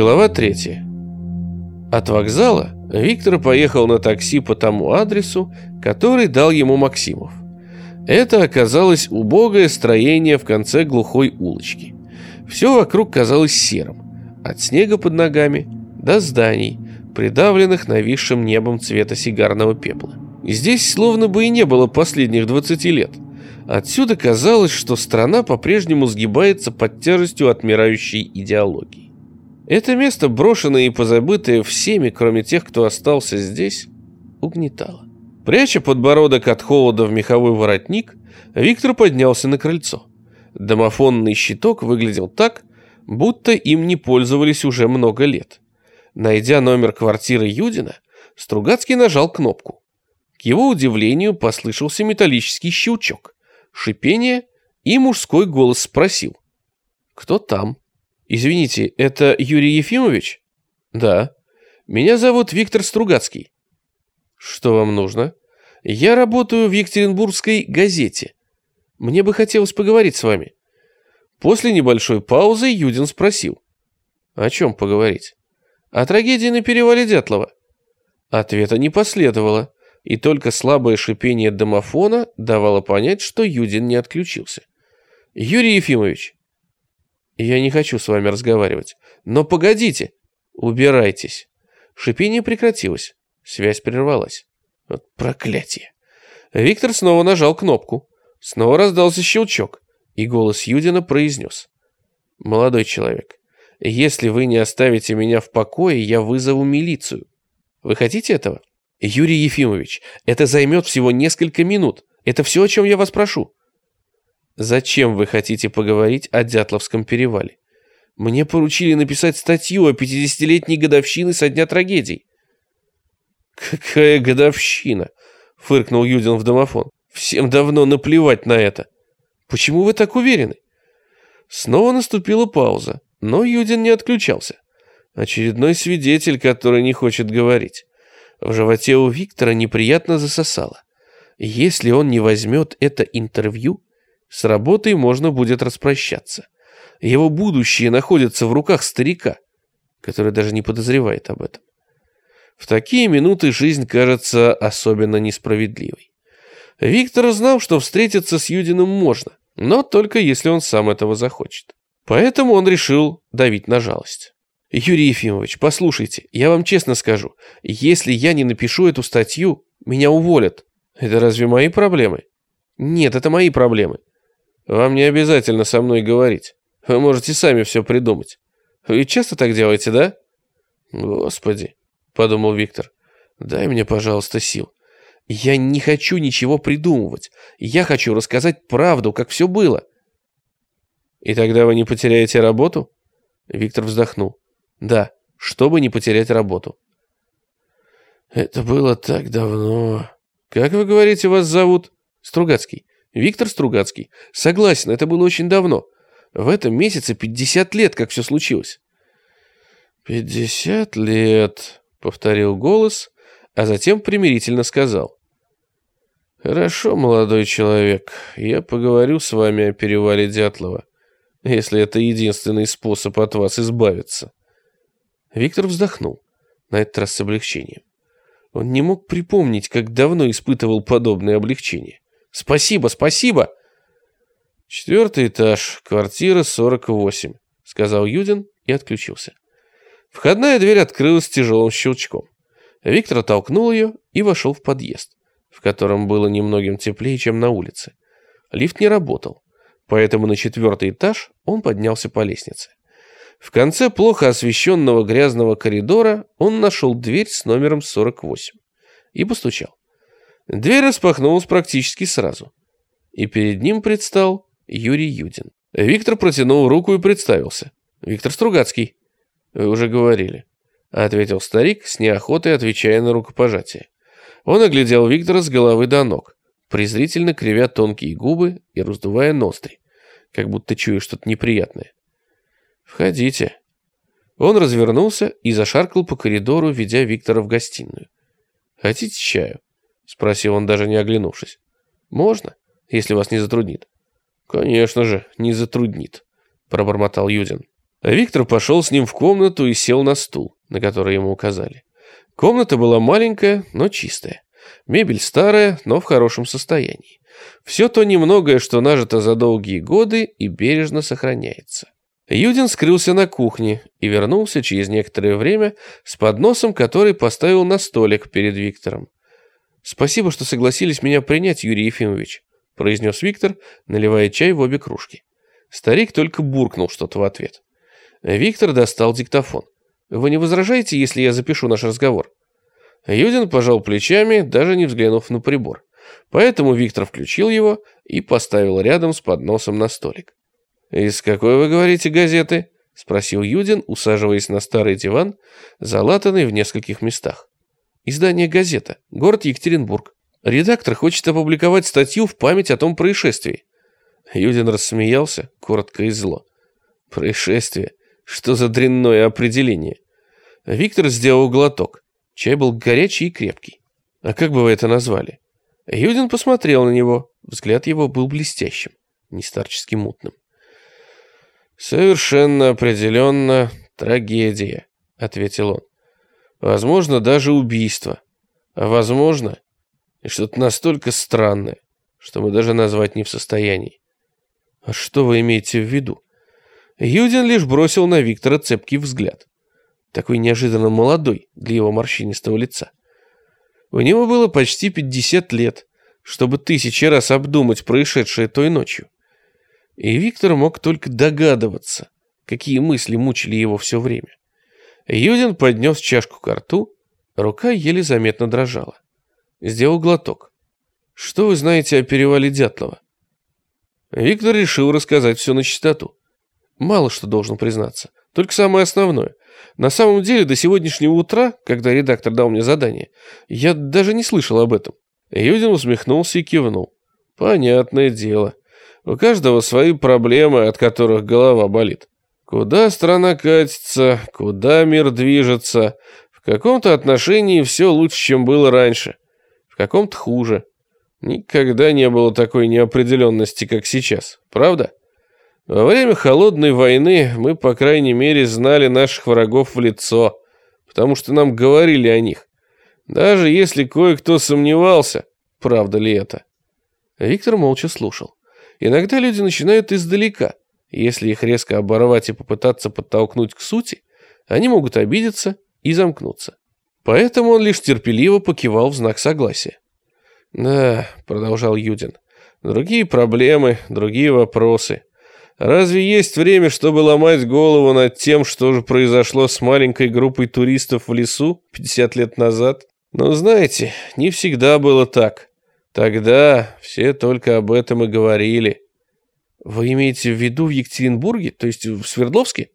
Глава 3. От вокзала Виктор поехал на такси по тому адресу, который дал ему Максимов. Это оказалось убогое строение в конце глухой улочки. Все вокруг казалось серым, от снега под ногами до зданий, придавленных нависшим небом цвета сигарного пепла. Здесь словно бы и не было последних 20 лет. Отсюда казалось, что страна по-прежнему сгибается под тяжестью отмирающей идеологии. Это место, брошенное и позабытое всеми, кроме тех, кто остался здесь, угнетало. Пряча подбородок от холода в меховой воротник, Виктор поднялся на крыльцо. Домофонный щиток выглядел так, будто им не пользовались уже много лет. Найдя номер квартиры Юдина, Стругацкий нажал кнопку. К его удивлению послышался металлический щелчок, шипение, и мужской голос спросил. «Кто там?» «Извините, это Юрий Ефимович?» «Да. Меня зовут Виктор Стругацкий». «Что вам нужно?» «Я работаю в Екатеринбургской газете. Мне бы хотелось поговорить с вами». После небольшой паузы Юдин спросил. «О чем поговорить?» «О трагедии на перевале Дятлова». Ответа не последовало и только слабое шипение домофона давало понять, что Юдин не отключился. «Юрий Ефимович!» «Я не хочу с вами разговаривать. Но погодите!» «Убирайтесь!» Шипение прекратилось. Связь прервалась. Вот проклятие. Виктор снова нажал кнопку. Снова раздался щелчок, и голос Юдина произнес. «Молодой человек, если вы не оставите меня в покое, я вызову милицию. Вы хотите этого?» «Юрий Ефимович, это займет всего несколько минут. Это все, о чем я вас прошу». «Зачем вы хотите поговорить о Дятловском перевале? Мне поручили написать статью о 50-летней годовщине со дня трагедий». «Какая годовщина?» — фыркнул Юдин в домофон. «Всем давно наплевать на это. Почему вы так уверены?» Снова наступила пауза, но Юдин не отключался. Очередной свидетель, который не хочет говорить. В животе у Виктора неприятно засосало. Если он не возьмет это интервью, с работой можно будет распрощаться. Его будущее находится в руках старика, который даже не подозревает об этом. В такие минуты жизнь кажется особенно несправедливой. Виктор знал, что встретиться с Юдиным можно, но только если он сам этого захочет. Поэтому он решил давить на жалость. Юрий Ефимович, послушайте, я вам честно скажу, если я не напишу эту статью, меня уволят. Это разве мои проблемы? Нет, это мои проблемы. Вам не обязательно со мной говорить. Вы можете сами все придумать. Вы часто так делаете, да? Господи, подумал Виктор. Дай мне, пожалуйста, сил. Я не хочу ничего придумывать. Я хочу рассказать правду, как все было. И тогда вы не потеряете работу? Виктор вздохнул. Да, чтобы не потерять работу. Это было так давно. Как вы говорите, вас зовут? Стругацкий. Виктор Стругацкий. Согласен, это было очень давно. В этом месяце 50 лет, как все случилось. «Пятьдесят лет», — повторил голос, а затем примирительно сказал. «Хорошо, молодой человек, я поговорю с вами о перевале Дятлова, если это единственный способ от вас избавиться». Виктор вздохнул, на этот раз с облегчением. Он не мог припомнить, как давно испытывал подобное облегчение. «Спасибо, спасибо!» «Четвертый этаж, квартира 48», — сказал Юдин и отключился. Входная дверь открылась тяжелым щелчком. Виктор толкнул ее и вошел в подъезд, в котором было немногим теплее, чем на улице. Лифт не работал, поэтому на четвертый этаж он поднялся по лестнице. В конце плохо освещенного грязного коридора он нашел дверь с номером 48 и постучал. Дверь распахнулась практически сразу, и перед ним предстал Юрий Юдин. Виктор протянул руку и представился. «Виктор Стругацкий». «Вы уже говорили», — ответил старик, с неохотой отвечая на рукопожатие. Он оглядел Виктора с головы до ног, презрительно кривя тонкие губы и раздувая ноздри, как будто чуя что-то неприятное. «Входите». Он развернулся и зашаркал по коридору, ведя Виктора в гостиную. «Хотите чаю?» — спросил он, даже не оглянувшись. «Можно, если вас не затруднит». «Конечно же, не затруднит», — пробормотал Юдин. Виктор пошел с ним в комнату и сел на стул, на который ему указали. Комната была маленькая, но чистая. Мебель старая, но в хорошем состоянии. Все то немногое, что нажито за долгие годы и бережно сохраняется. Юдин скрылся на кухне и вернулся через некоторое время с подносом, который поставил на столик перед Виктором. «Спасибо, что согласились меня принять, Юрий Ефимович», произнес Виктор, наливая чай в обе кружки. Старик только буркнул что-то в ответ. Виктор достал диктофон. «Вы не возражаете, если я запишу наш разговор?» Юдин пожал плечами, даже не взглянув на прибор. Поэтому Виктор включил его и поставил рядом с подносом на столик. «Из какой, вы говорите, газеты?» — спросил Юдин, усаживаясь на старый диван, залатанный в нескольких местах. «Издание «Газета», город Екатеринбург. Редактор хочет опубликовать статью в память о том происшествии». Юдин рассмеялся, коротко и зло. «Происшествие? Что за дрянное определение?» Виктор сделал глоток. Чай был горячий и крепкий. «А как бы вы это назвали?» Юдин посмотрел на него. Взгляд его был блестящим, не старчески мутным. «Совершенно определенно трагедия», — ответил он. «Возможно, даже убийство. А возможно, и что-то настолько странное, что мы даже назвать не в состоянии». «А что вы имеете в виду?» Юдин лишь бросил на Виктора цепкий взгляд. Такой неожиданно молодой для его морщинистого лица. У него было почти 50 лет, чтобы тысячи раз обдумать происшедшее той ночью. И Виктор мог только догадываться, какие мысли мучили его все время. Юдин поднес чашку к рту, рука еле заметно дрожала. Сделал глоток. «Что вы знаете о перевале Дятлова?» Виктор решил рассказать все на чистоту. Мало что должен признаться, только самое основное. На самом деле, до сегодняшнего утра, когда редактор дал мне задание, я даже не слышал об этом. Юдин усмехнулся и кивнул. Понятное дело. У каждого свои проблемы, от которых голова болит. Куда страна катится, куда мир движется. В каком-то отношении все лучше, чем было раньше. В каком-то хуже. Никогда не было такой неопределенности, как сейчас. Правда? Во время холодной войны мы, по крайней мере, знали наших врагов в лицо, потому что нам говорили о них. Даже если кое-кто сомневался, правда ли это. Виктор молча слушал. Иногда люди начинают издалека. Если их резко оборвать и попытаться подтолкнуть к сути, они могут обидеться и замкнуться. Поэтому он лишь терпеливо покивал в знак согласия. «Да», — продолжал Юдин, — «другие проблемы, другие вопросы. Разве есть время, чтобы ломать голову над тем, что же произошло с маленькой группой туристов в лесу 50 лет назад? Но знаете, не всегда было так. Тогда все только об этом и говорили. Вы имеете в виду в Екатеринбурге, то есть в Свердловске?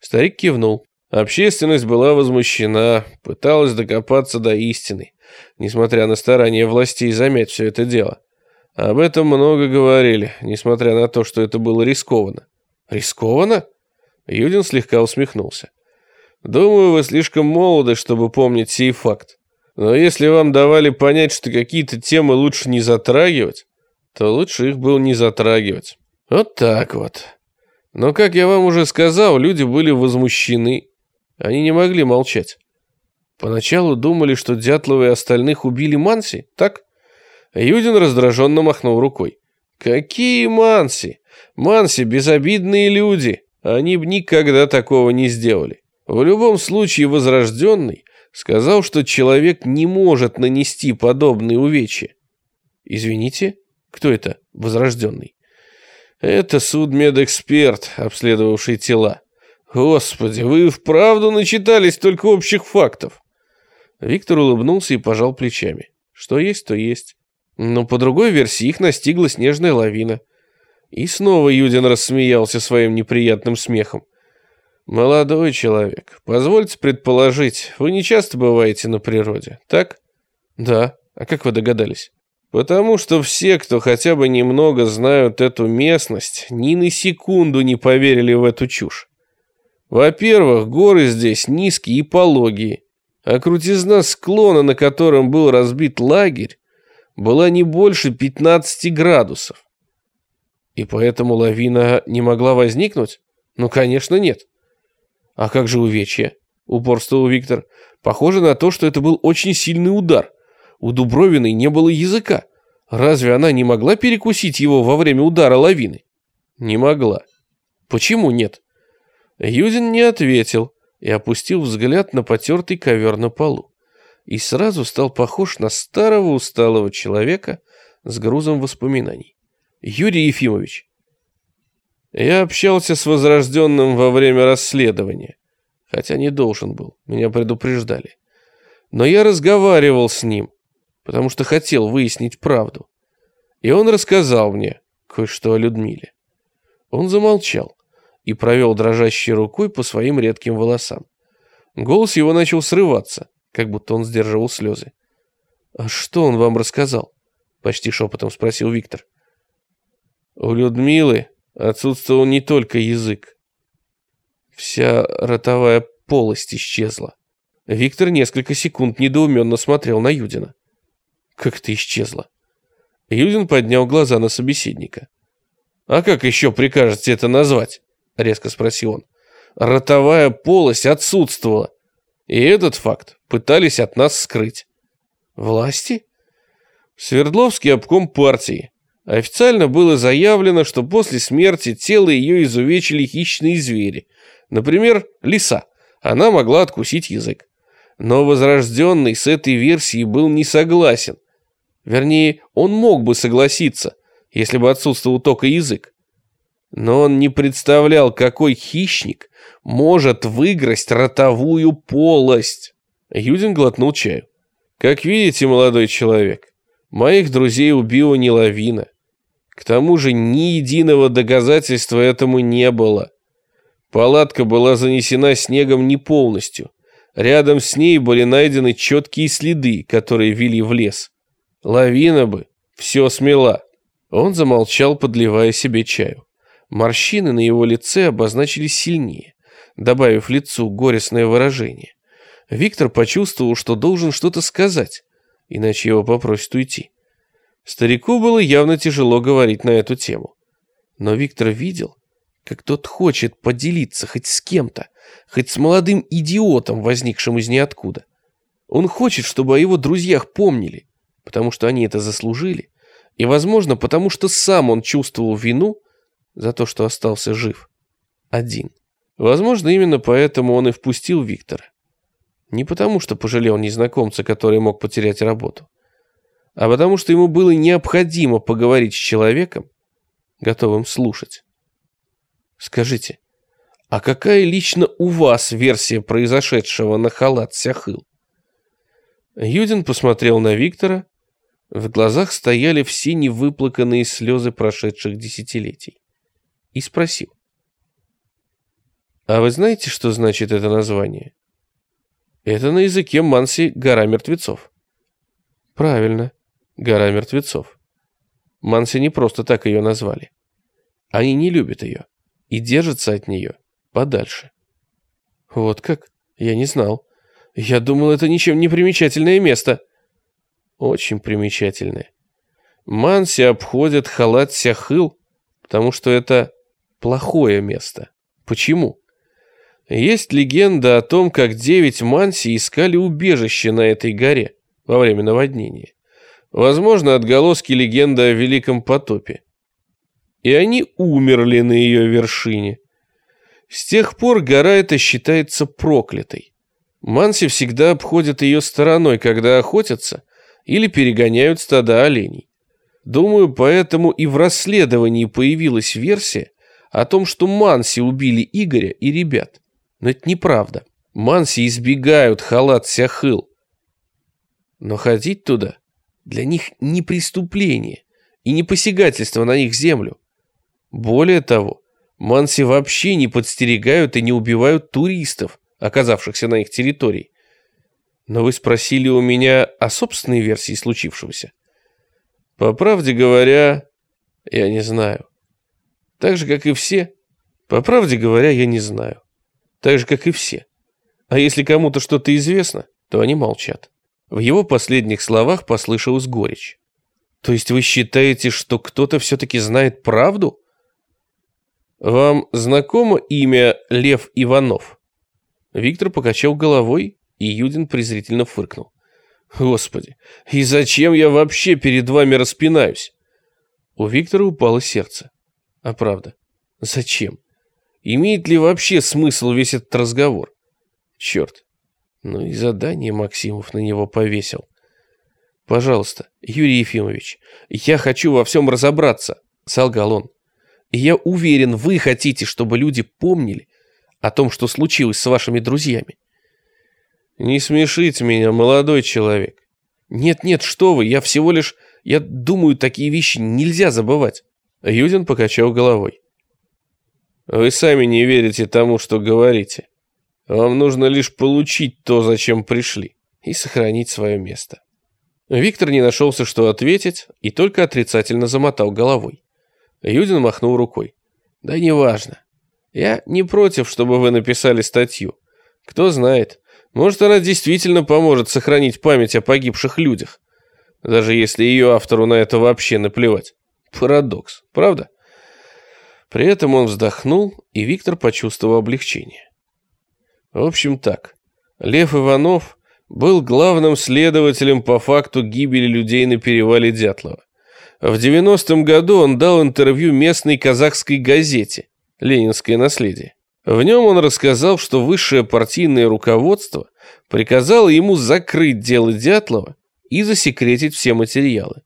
Старик кивнул. Общественность была возмущена, пыталась докопаться до истины, несмотря на старания властей замять все это дело. Об этом много говорили, несмотря на то, что это было рискованно. Рискованно? Юдин слегка усмехнулся. Думаю, вы слишком молоды, чтобы помнить сей факт. Но если вам давали понять, что какие-то темы лучше не затрагивать, то лучше их было не затрагивать. Вот так вот. Но, как я вам уже сказал, люди были возмущены. Они не могли молчать. Поначалу думали, что Дятлова и остальных убили Манси, так? Юдин раздраженно махнул рукой. «Какие Манси? Манси – безобидные люди. Они бы никогда такого не сделали. В любом случае Возрожденный сказал, что человек не может нанести подобные увечья. Извините, кто это Возрожденный? Это судмедэксперт, обследовавший тела. Господи, вы вправду начитались только общих фактов. Виктор улыбнулся и пожал плечами. Что есть, то есть. Но по другой версии их настигла снежная лавина. И снова Юдин рассмеялся своим неприятным смехом. «Молодой человек, позвольте предположить, вы не часто бываете на природе, так?» «Да. А как вы догадались?» «Потому что все, кто хотя бы немного знают эту местность, ни на секунду не поверили в эту чушь. Во-первых, горы здесь низкие и пологие, а крутизна склона, на котором был разбит лагерь, была не больше 15 градусов. И поэтому лавина не могла возникнуть? Ну, конечно, нет. А как же увечья? Упорствовал Виктор. Похоже на то, что это был очень сильный удар. У Дубровиной не было языка. Разве она не могла перекусить его во время удара лавины? Не могла. Почему нет? Юдин не ответил и опустил взгляд на потертый ковер на полу. И сразу стал похож на старого усталого человека с грузом воспоминаний. Юрий Ефимович. Я общался с возрожденным во время расследования. Хотя не должен был, меня предупреждали. Но я разговаривал с ним, потому что хотел выяснить правду. И он рассказал мне кое-что о Людмиле. Он замолчал и провел дрожащей рукой по своим редким волосам. Голос его начал срываться, как будто он сдерживал слезы. «А что он вам рассказал?» — почти шепотом спросил Виктор. «У Людмилы отсутствовал не только язык. Вся ротовая полость исчезла. Виктор несколько секунд недоуменно смотрел на Юдина. Как это исчезло? Юдин поднял глаза на собеседника. «А как еще прикажете это назвать?» — резко спросил он. «Ротовая полость отсутствовала, и этот факт пытались от нас скрыть». «Власти?» Свердловский обком партии. Официально было заявлено, что после смерти тело ее изувечили хищные звери, например, лиса. Она могла откусить язык. Но возрожденный с этой версией был не согласен – Вернее, он мог бы согласиться, если бы отсутствовал только язык. Но он не представлял, какой хищник может выиграть ротовую полость. Юдин глотнул чаю. Как видите, молодой человек, моих друзей убила не лавина. К тому же ни единого доказательства этому не было. Палатка была занесена снегом не полностью. Рядом с ней были найдены четкие следы, которые вели в лес. Лавина бы все смела. Он замолчал, подливая себе чаю. Морщины на его лице обозначились сильнее, добавив лицу горестное выражение. Виктор почувствовал, что должен что-то сказать, иначе его попросят уйти. Старику было явно тяжело говорить на эту тему. Но Виктор видел, как тот хочет поделиться хоть с кем-то, хоть с молодым идиотом, возникшим из ниоткуда. Он хочет, чтобы о его друзьях помнили, потому что они это заслужили, и, возможно, потому что сам он чувствовал вину за то, что остался жив. Один. Возможно, именно поэтому он и впустил Виктора. Не потому, что пожалел незнакомца, который мог потерять работу, а потому что ему было необходимо поговорить с человеком, готовым слушать. Скажите, а какая лично у вас версия произошедшего на халат Сяхыл? Юдин посмотрел на Виктора, в глазах стояли все невыплаканные слезы прошедших десятилетий. И спросил. «А вы знаете, что значит это название?» «Это на языке Манси гора мертвецов». «Правильно, гора мертвецов. Манси не просто так ее назвали. Они не любят ее и держатся от нее подальше». «Вот как? Я не знал. Я думал, это ничем не примечательное место» очень примечательное. Манси обходят халат Сяхыл, потому что это плохое место. Почему? Есть легенда о том, как девять Манси искали убежище на этой горе во время наводнения. Возможно, отголоски легенды о Великом потопе. И они умерли на ее вершине. С тех пор гора эта считается проклятой. Манси всегда обходят ее стороной, когда охотятся, или перегоняют стада оленей. Думаю, поэтому и в расследовании появилась версия о том, что Манси убили Игоря и ребят. Но это неправда. Манси избегают халат Сяхыл. Но ходить туда для них не преступление и не посягательство на их землю. Более того, Манси вообще не подстерегают и не убивают туристов, оказавшихся на их территории. Но вы спросили у меня о собственной версии случившегося. По правде говоря, я не знаю. Так же, как и все. По правде говоря, я не знаю. Так же, как и все. А если кому-то что-то известно, то они молчат. В его последних словах послышалась горечь. То есть вы считаете, что кто-то все-таки знает правду? Вам знакомо имя Лев Иванов? Виктор покачал головой, и Юдин презрительно фыркнул. Господи, и зачем я вообще перед вами распинаюсь? У Виктора упало сердце. А правда, зачем? Имеет ли вообще смысл весь этот разговор? Черт. Ну и задание Максимов на него повесил. Пожалуйста, Юрий Ефимович, я хочу во всем разобраться, солгал он. Я уверен, вы хотите, чтобы люди помнили о том, что случилось с вашими друзьями. Не смешите меня, молодой человек. Нет-нет, что вы, я всего лишь... Я думаю, такие вещи нельзя забывать. Юдин покачал головой. Вы сами не верите тому, что говорите. Вам нужно лишь получить то, зачем пришли, и сохранить свое место. Виктор не нашелся, что ответить, и только отрицательно замотал головой. Юдин махнул рукой. Да неважно. Я не против, чтобы вы написали статью. Кто знает, может, она действительно поможет сохранить память о погибших людях, даже если ее автору на это вообще наплевать. Парадокс, правда? При этом он вздохнул, и Виктор почувствовал облегчение. В общем так, Лев Иванов был главным следователем по факту гибели людей на перевале Дятлова. В 90-м году он дал интервью местной казахской газете «Ленинское наследие». В нем он рассказал, что высшее партийное руководство приказало ему закрыть дело Дятлова и засекретить все материалы.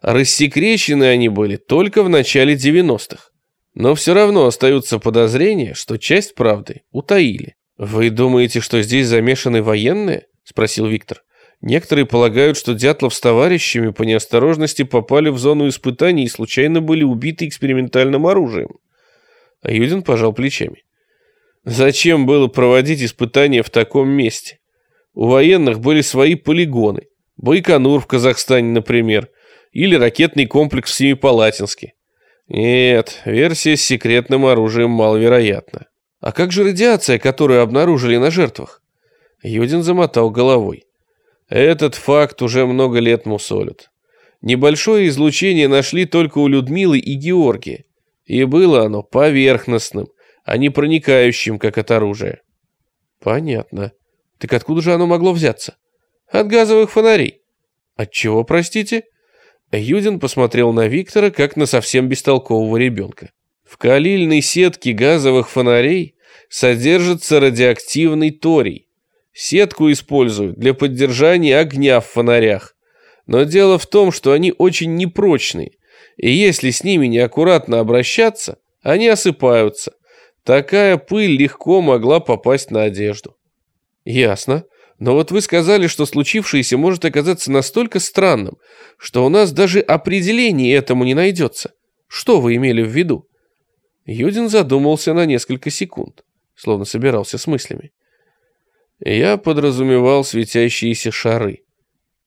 Рассекречены они были только в начале 90-х. Но все равно остаются подозрения, что часть правды утаили. «Вы думаете, что здесь замешаны военные?» – спросил Виктор. «Некоторые полагают, что Дятлов с товарищами по неосторожности попали в зону испытаний и случайно были убиты экспериментальным оружием». Юдин пожал плечами. Зачем было проводить испытания в таком месте? У военных были свои полигоны. Байконур в Казахстане, например. Или ракетный комплекс в Семипалатинске. Нет, версия с секретным оружием маловероятна. А как же радиация, которую обнаружили на жертвах? Юдин замотал головой. Этот факт уже много лет мусолят. Небольшое излучение нашли только у Людмилы и Георгия. И было оно поверхностным, а не проникающим, как от оружия. Понятно. Так откуда же оно могло взяться? От газовых фонарей. От чего, простите? Юдин посмотрел на Виктора, как на совсем бестолкового ребенка. В калильной сетке газовых фонарей содержится радиоактивный торий. Сетку используют для поддержания огня в фонарях. Но дело в том, что они очень непрочные, и если с ними неаккуратно обращаться, они осыпаются, Такая пыль легко могла попасть на одежду. Ясно. Но вот вы сказали, что случившееся может оказаться настолько странным, что у нас даже определение этому не найдется. Что вы имели в виду? Юдин задумался на несколько секунд, словно собирался с мыслями. Я подразумевал светящиеся шары.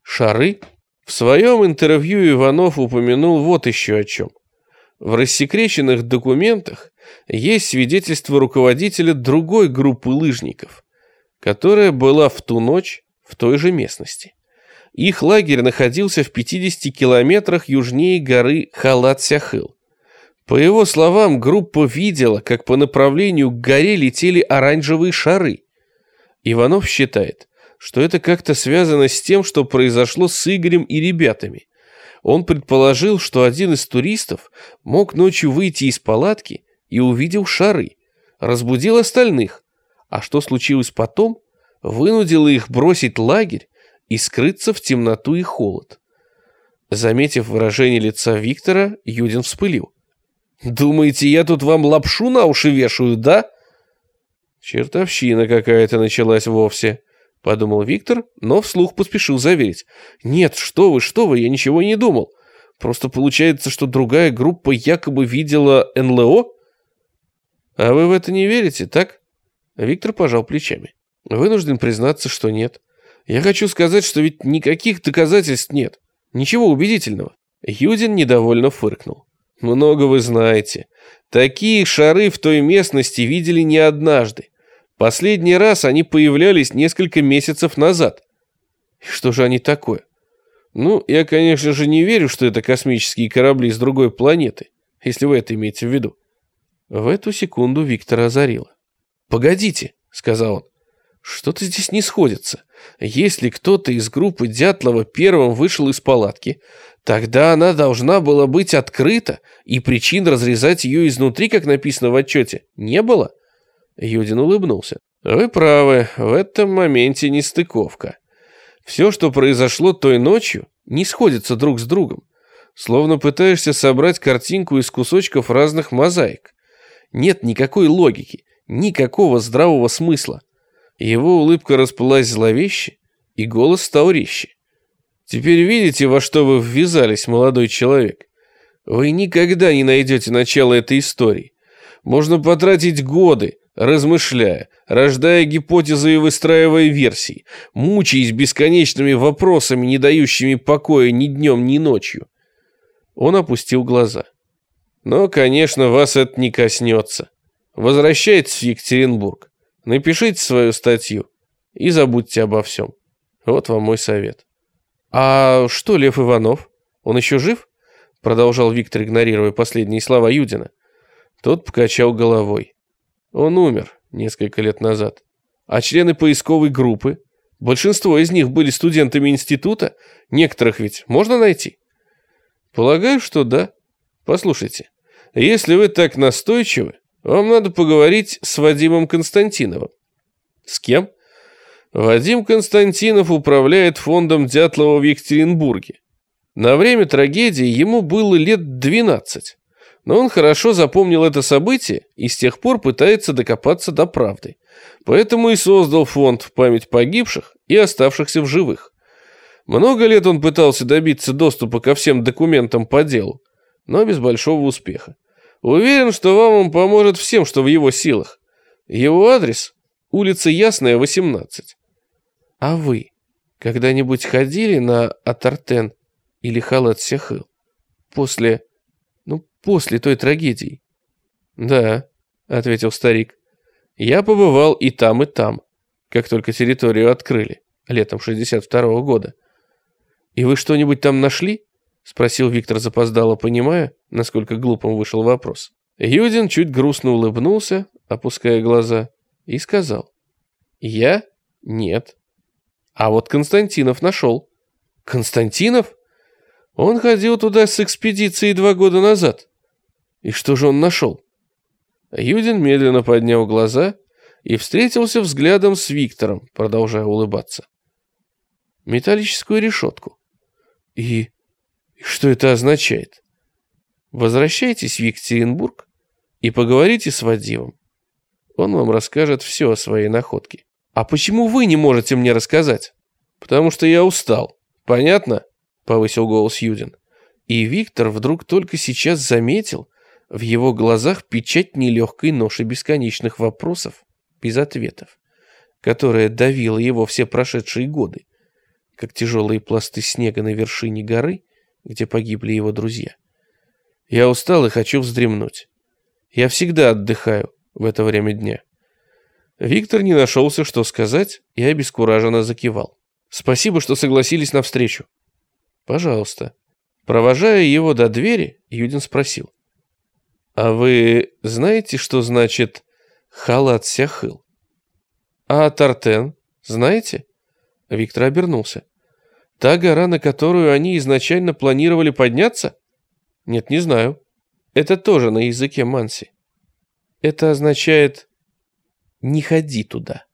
Шары? В своем интервью Иванов упомянул вот еще о чем. В рассекреченных документах есть свидетельство руководителя другой группы лыжников, которая была в ту ночь в той же местности. Их лагерь находился в 50 километрах южнее горы Халат-Сяхыл. По его словам, группа видела, как по направлению к горе летели оранжевые шары. Иванов считает, что это как-то связано с тем, что произошло с Игорем и ребятами. Он предположил, что один из туристов мог ночью выйти из палатки и увидел шары, разбудил остальных, а что случилось потом, вынудило их бросить лагерь и скрыться в темноту и холод. Заметив выражение лица Виктора, Юдин вспылил. «Думаете, я тут вам лапшу на уши вешаю, да?» Чертовщина какая-то началась вовсе. — подумал Виктор, но вслух поспешил заверить. «Нет, что вы, что вы, я ничего не думал. Просто получается, что другая группа якобы видела НЛО?» «А вы в это не верите, так?» Виктор пожал плечами. «Вынужден признаться, что нет. Я хочу сказать, что ведь никаких доказательств нет. Ничего убедительного». Юдин недовольно фыркнул. «Много вы знаете. Такие шары в той местности видели не однажды. Последний раз они появлялись несколько месяцев назад. Что же они такое? Ну, я, конечно же, не верю, что это космические корабли с другой планеты, если вы это имеете в виду. В эту секунду Виктора озарило. «Погодите», — сказал он. Что-то здесь не сходится. Если кто-то из группы Дятлова первым вышел из палатки, тогда она должна была быть открыта, и причин разрезать ее изнутри, как написано в отчете, не было. Юдин улыбнулся. Вы правы, в этом моменте нестыковка. Все, что произошло той ночью, не сходится друг с другом. Словно пытаешься собрать картинку из кусочков разных мозаик. Нет никакой логики, никакого здравого смысла. Его улыбка расплылась зловеще, и голос стал резче. Теперь видите, во что вы ввязались, молодой человек? Вы никогда не найдете начало этой истории. Можно потратить годы, размышляя, рождая гипотезы и выстраивая версии, мучаясь бесконечными вопросами, не дающими покоя ни днем, ни ночью. Он опустил глаза. Но, конечно, вас это не коснется. Возвращайтесь в Екатеринбург, напишите свою статью и забудьте обо всем. Вот вам мой совет. А что Лев Иванов? Он еще жив? Продолжал Виктор, игнорируя последние слова Юдина. Тот покачал головой. Он умер несколько лет назад. А члены поисковой группы? Большинство из них были студентами института, некоторых ведь можно найти? Полагаю, что да. Послушайте, если вы так настойчивы, вам надо поговорить с Вадимом Константиновым. С кем? Вадим Константинов управляет фондом Дятлова в Екатеринбурге. На время трагедии ему было лет 12. Но он хорошо запомнил это событие и с тех пор пытается докопаться до правды. Поэтому и создал фонд в память погибших и оставшихся в живых. Много лет он пытался добиться доступа ко всем документам по делу, но без большого успеха. Уверен, что вам он поможет всем, что в его силах. Его адрес – улица Ясная, 18. А вы когда-нибудь ходили на Атартен или Халат Сехыл? После после той трагедии?» «Да», — ответил старик. «Я побывал и там, и там, как только территорию открыли, летом 62-го года. И вы что-нибудь там нашли?» — спросил Виктор запоздало, понимая, насколько глупым вышел вопрос. Юдин чуть грустно улыбнулся, опуская глаза, и сказал. «Я? Нет. А вот Константинов нашел». «Константинов?» Он ходил туда с экспедицией два года назад. И что же он нашел? Юдин медленно поднял глаза и встретился взглядом с Виктором, продолжая улыбаться. Металлическую решетку. И... и что это означает? Возвращайтесь в Екатеринбург и поговорите с Вадимом. Он вам расскажет все о своей находке. А почему вы не можете мне рассказать? Потому что я устал. Понятно? Повысил голос Юдин. И Виктор вдруг только сейчас заметил, в его глазах печать нелегкой ноши бесконечных вопросов, без ответов, которая давила его все прошедшие годы, как тяжелые пласты снега на вершине горы, где погибли его друзья. Я устал и хочу вздремнуть. Я всегда отдыхаю в это время дня. Виктор не нашелся, что сказать, и обескураженно закивал. Спасибо, что согласились на встречу. Пожалуйста. Провожая его до двери, Юдин спросил. А вы знаете, что значит халат сяхыл? А Тартен, знаете? Виктор обернулся. Та гора, на которую они изначально планировали подняться? Нет, не знаю. Это тоже на языке манси. Это означает «не ходи туда».